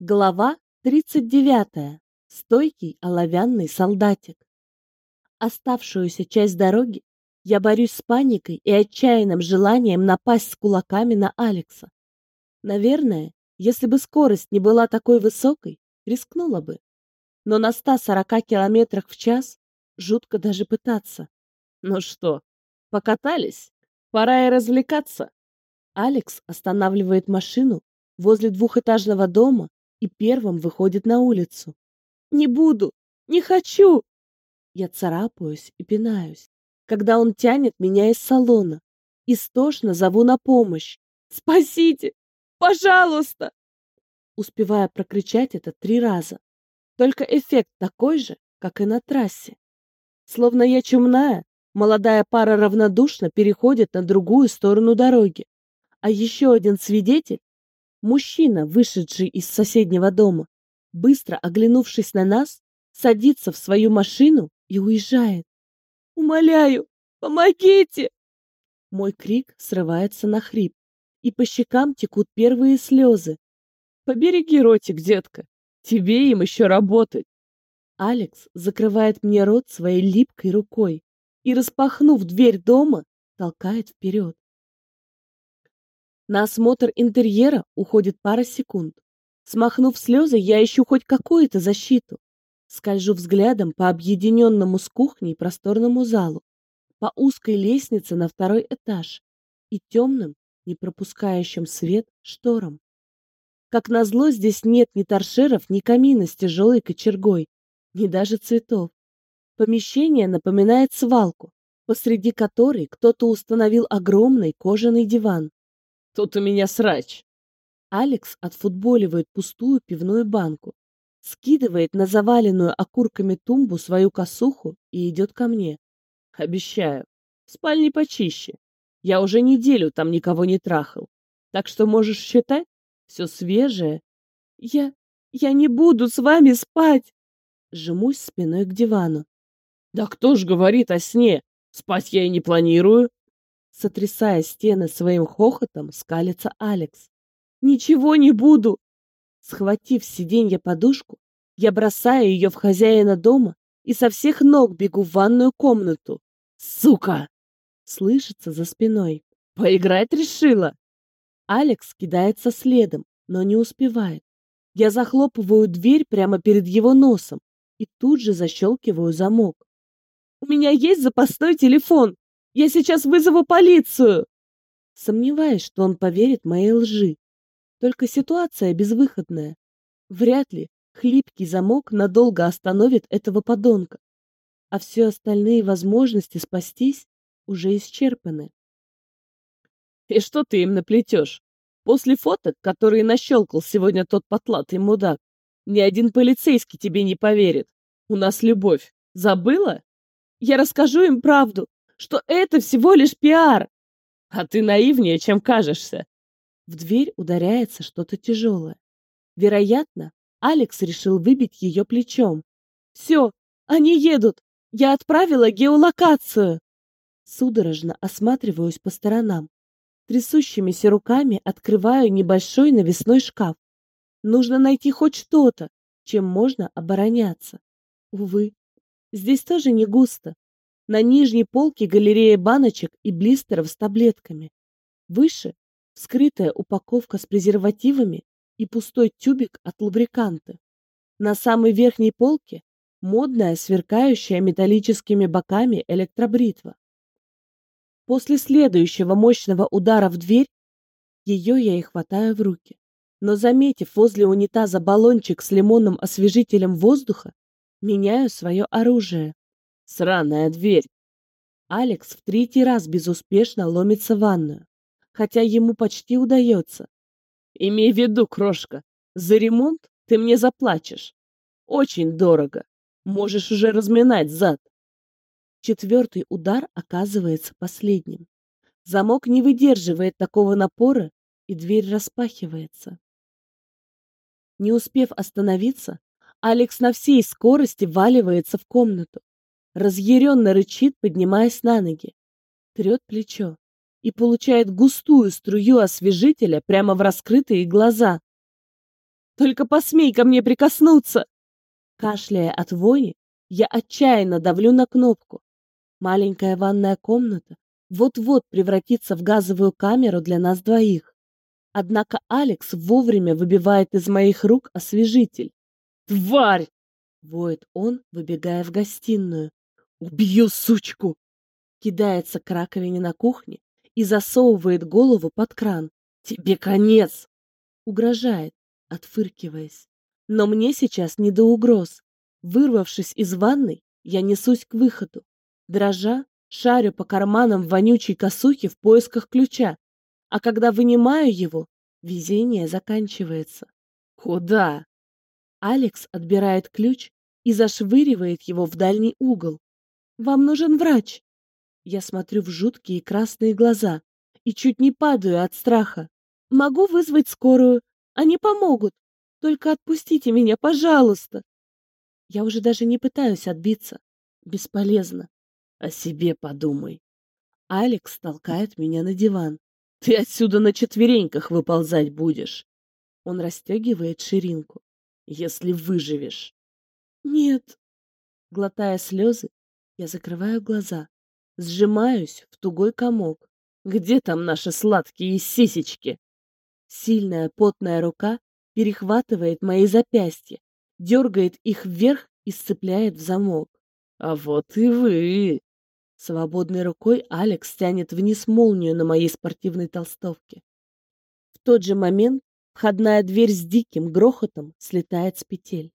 Глава 39. Стойкий оловянный солдатик. Оставшуюся часть дороги я борюсь с паникой и отчаянным желанием напасть с кулаками на Алекса. Наверное, если бы скорость не была такой высокой, рискнула бы. Но на 140 километрах в час жутко даже пытаться. Ну что, покатались? Пора и развлекаться. Алекс останавливает машину возле двухэтажного дома и первым выходит на улицу. «Не буду! Не хочу!» Я царапаюсь и пинаюсь, когда он тянет меня из салона. Истошно зову на помощь. «Спасите! Пожалуйста!» Успевая прокричать это три раза. Только эффект такой же, как и на трассе. Словно я чумная, молодая пара равнодушно переходит на другую сторону дороги. А еще один свидетель Мужчина, вышедший из соседнего дома, быстро оглянувшись на нас, садится в свою машину и уезжает. «Умоляю, помогите!» Мой крик срывается на хрип, и по щекам текут первые слезы. «Побереги ротик, детка, тебе им еще работать!» Алекс закрывает мне рот своей липкой рукой и, распахнув дверь дома, толкает вперед. На осмотр интерьера уходит пара секунд. Смахнув слезы, я ищу хоть какую-то защиту. Скольжу взглядом по объединенному с кухней просторному залу, по узкой лестнице на второй этаж и темным, не пропускающим свет, шторам. Как назло, здесь нет ни торшеров, ни камина с тяжелой кочергой, ни даже цветов. Помещение напоминает свалку, посреди которой кто-то установил огромный кожаный диван. Тут у меня срач. Алекс отфутболивает пустую пивную банку, скидывает на заваленную окурками тумбу свою косуху и идет ко мне. Обещаю, в спальне почище. Я уже неделю там никого не трахал. Так что можешь считать, все свежее. Я... я не буду с вами спать. Жмусь спиной к дивану. Да кто ж говорит о сне? Спать я и не планирую. Сотрясая стены своим хохотом, скалится Алекс. «Ничего не буду!» Схватив с сиденья подушку, я бросаю ее в хозяина дома и со всех ног бегу в ванную комнату. «Сука!» Слышится за спиной. «Поиграть решила?» Алекс кидается следом, но не успевает. Я захлопываю дверь прямо перед его носом и тут же защелкиваю замок. «У меня есть запасной телефон!» Я сейчас вызову полицию!» Сомневаюсь, что он поверит моей лжи. Только ситуация безвыходная. Вряд ли хлипкий замок надолго остановит этого подонка. А все остальные возможности спастись уже исчерпаны. «И что ты им наплетешь? После фоток, которые нащелкал сегодня тот потлатый мудак, ни один полицейский тебе не поверит. У нас любовь. Забыла? Я расскажу им правду что это всего лишь пиар. А ты наивнее, чем кажешься. В дверь ударяется что-то тяжелое. Вероятно, Алекс решил выбить ее плечом. «Все, они едут! Я отправила геолокацию!» Судорожно осматриваюсь по сторонам. Трясущимися руками открываю небольшой навесной шкаф. Нужно найти хоть что-то, чем можно обороняться. Увы, здесь тоже не густо. На нижней полке галерея баночек и блистеров с таблетками. Выше — скрытая упаковка с презервативами и пустой тюбик от лубриканта. На самой верхней полке — модная, сверкающая металлическими боками электробритва. После следующего мощного удара в дверь ее я и хватаю в руки. Но, заметив возле унитаза баллончик с лимонным освежителем воздуха, меняю свое оружие. Сраная дверь. Алекс в третий раз безуспешно ломится в ванную, хотя ему почти удается. Имей в виду, крошка, за ремонт ты мне заплачешь. Очень дорого. Можешь уже разминать зад. Четвертый удар оказывается последним. Замок не выдерживает такого напора, и дверь распахивается. Не успев остановиться, Алекс на всей скорости валивается в комнату разъяренно рычит, поднимаясь на ноги, трет плечо и получает густую струю освежителя прямо в раскрытые глаза. Только посмей ко мне прикоснуться!» Кашляя от вони, я отчаянно давлю на кнопку. Маленькая ванная комната вот-вот превратится в газовую камеру для нас двоих. Однако Алекс вовремя выбивает из моих рук освежитель. «Тварь!» — воет он, выбегая в гостиную. «Убью сучку!» Кидается к раковине на кухне и засовывает голову под кран. «Тебе конец!» Угрожает, отфыркиваясь. Но мне сейчас не до угроз. Вырвавшись из ванной, я несусь к выходу. Дрожа, шарю по карманам вонючей косухи в поисках ключа. А когда вынимаю его, везение заканчивается. «Куда?» Алекс отбирает ключ и зашвыривает его в дальний угол. «Вам нужен врач!» Я смотрю в жуткие красные глаза и чуть не падаю от страха. «Могу вызвать скорую. Они помогут. Только отпустите меня, пожалуйста!» Я уже даже не пытаюсь отбиться. Бесполезно. О себе подумай. Алекс толкает меня на диван. Ты отсюда на четвереньках выползать будешь. Он расстегивает ширинку. Если выживешь. Нет. Глотая слезы, я закрываю глаза. Сжимаюсь в тугой комок. Где там наши сладкие сисечки? Сильная потная рука перехватывает мои запястья, дергает их вверх и сцепляет в замок. А вот и вы. Свободной рукой Алекс тянет вниз молнию на моей спортивной толстовке. В тот же момент входная дверь с диким грохотом слетает с петель.